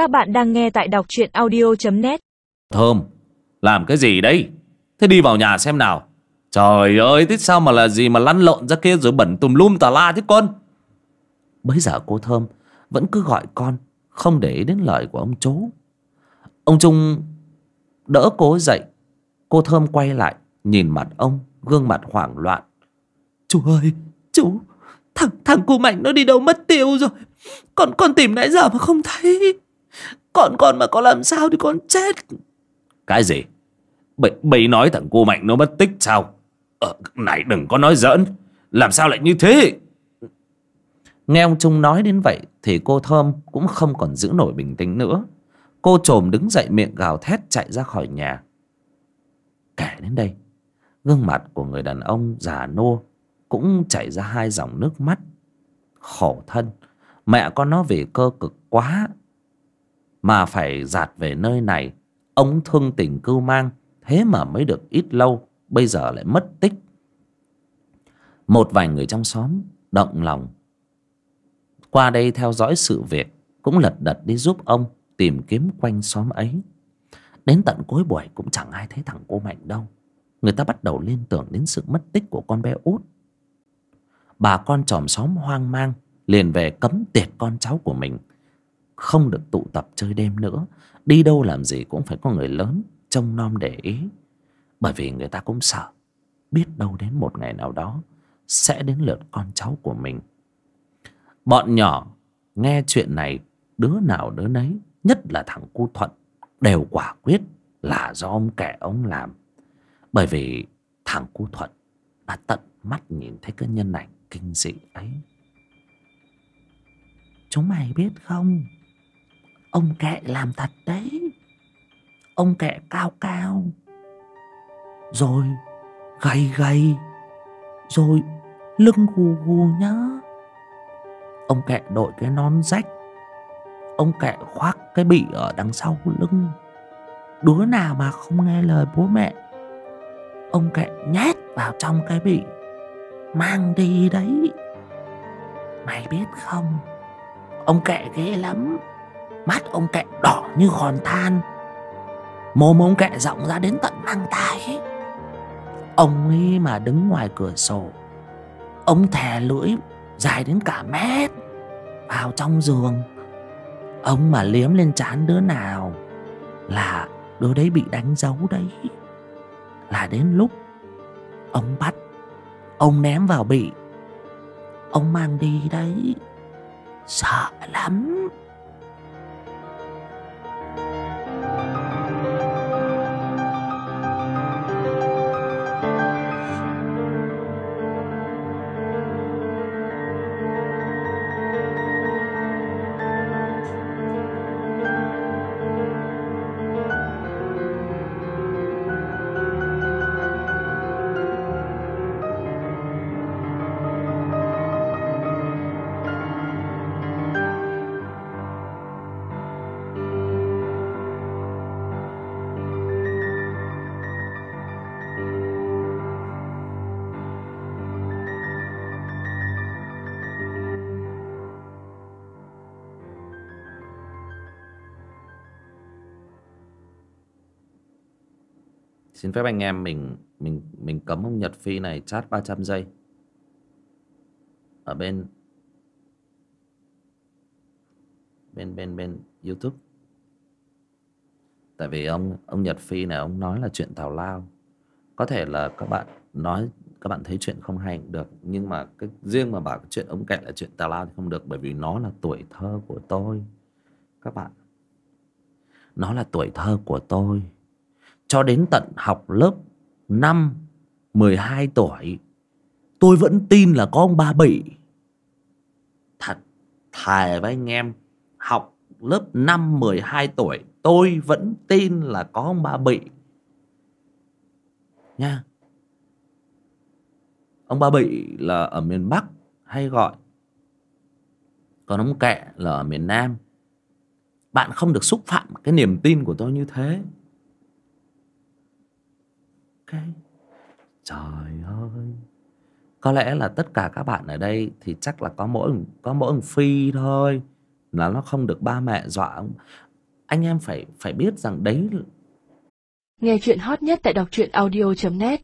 Các bạn đang nghe tại đọc truyện audio.net Thơm, Làm cái gì đấy? Thế đi vào nhà xem nào. Trời ơi, thế sao mà là gì mà lăn lộn ra kia rồi bẩn tùm lum tà la thế con? Bấy giờ cô Thơm Vẫn cứ gọi con, Không để ý đến lời của ông chú. Ông Trung Đỡ cô dậy. Cô Thơm quay lại, Nhìn mặt ông, Gương mặt hoảng loạn. Chú ơi, Chú, Thằng thằng cô Mạnh nó đi đâu mất tiêu rồi? Con con tìm nãy giờ mà không thấy. Còn con mà có làm sao thì con chết. Cái gì? Bậy, bậy nói thằng cô Mạnh nó mất tích sao? Ờ, Này đừng có nói giỡn. Làm sao lại như thế? Nghe ông Trung nói đến vậy Thì cô Thơm cũng không còn giữ nổi bình tĩnh nữa. Cô trồm đứng dậy miệng gào thét chạy ra khỏi nhà. Kể đến đây Gương mặt của người đàn ông già nua Cũng chảy ra hai dòng nước mắt. Khổ thân Mẹ con nó vì cơ cực quá mà phải giạt về nơi này. Ông thương tình cưu mang, Thế mà mới được ít lâu, Bây giờ lại mất tích. Một vài người trong xóm Động lòng. Qua đây theo dõi sự việc, Cũng lật đật đi giúp ông Tìm kiếm quanh xóm ấy. Đến tận cuối buổi cũng chẳng ai thấy thằng cô Mạnh đâu. Người ta bắt đầu liên tưởng đến sự mất tích của con bé út. Bà con chòm xóm hoang mang, Liền về cấm tiệt con cháu của mình. Không được tụ tập chơi đêm nữa. Đi đâu làm gì cũng phải có người lớn Trông nom để ý. Bởi vì người ta cũng sợ, Biết đâu đến một ngày nào đó Sẽ đến lượt con cháu của mình. Bọn nhỏ Nghe chuyện này, Đứa nào đứa nấy, Nhất là thằng cu Thuận, Đều quả quyết là do ông kẻ ông làm. Bởi vì thằng cu Thuận Đã tận mắt nhìn thấy cái nhân ảnh kinh dị ấy. Chúng mày biết không? Ông kệ làm thật đấy. Ông kệ cao cao. Rồi, gầy gầy. Rồi, lưng gù gù nhá. Ông kệ đội cái nón rách. Ông kệ khoác cái bị ở đằng sau lưng. Đứa nào mà không nghe lời bố mẹ, Ông kệ nhét vào trong cái bị Mang đi đấy. Mày biết không? Ông kệ ghê lắm. Mắt ông kẹ đỏ như hòn than. Mồm ông kẹ rộng ra đến tận mang tai. Ông ấy mà đứng ngoài cửa sổ, Ông thè lưỡi dài đến cả mét Vào trong giường. Ông mà liếm lên trán đứa nào Là đứa đấy bị đánh dấu đấy. Là đến lúc Ông bắt, Ông ném vào bị, Ông mang đi đấy. Sợ lắm. Xin phép anh em mình mình mình cấm ông Nhật Phi này chat 300 giây. Ở bên bên bên bên YouTube. Tại vì ông ông Nhật Phi này, ông nói là chuyện tào lao. Có thể là các bạn nói, các bạn thấy chuyện không hay cũng được, nhưng mà cái, riêng mà bảo cái chuyện ông kẹt là chuyện tào lao thì không được, bởi vì nó là tuổi thơ của tôi. Các bạn, nó là tuổi thơ của tôi cho đến tận học lớp năm, mười hai tuổi, tôi vẫn tin là có ông ba bị thật thề với anh em, học lớp năm, mười hai tuổi, tôi vẫn tin là có ông ba bị nha. Ông ba bị là ở miền bắc hay gọi? Còn ông kẹ là ở miền nam. Bạn không được xúc phạm cái niềm tin của tôi như thế cái trời ơi. Có lẽ là tất cả các bạn ở đây thì chắc là có mỗi có mỗi ông phi thôi là nó không được ba mẹ dọa ông. Anh em phải phải biết rằng đấy Nghe chuyện hot nhất tại đọc truyện audio.net